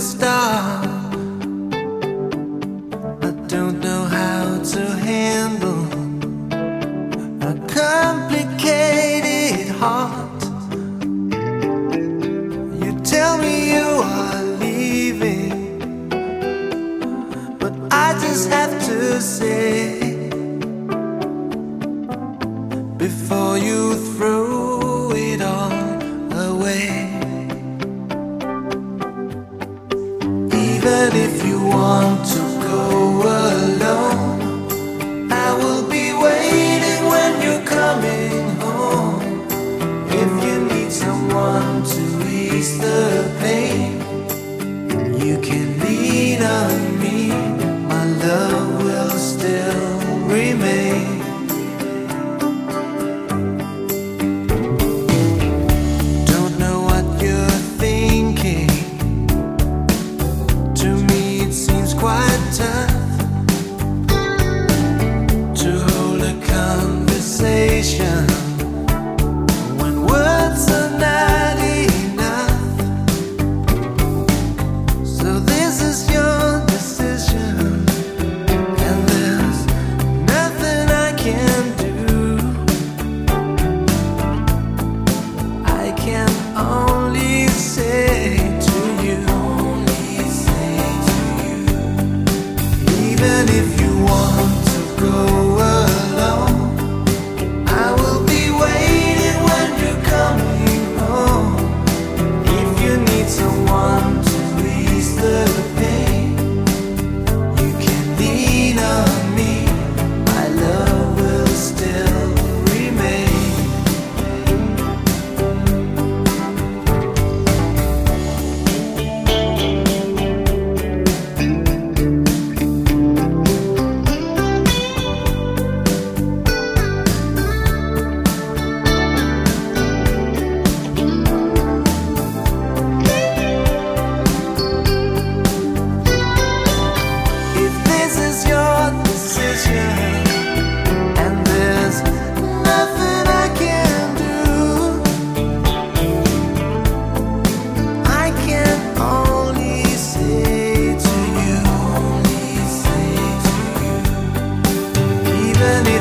stop. I don't know how to handle a complicated heart. You tell me you are leaving, but I just have to say before you. even if you want to go. time. even if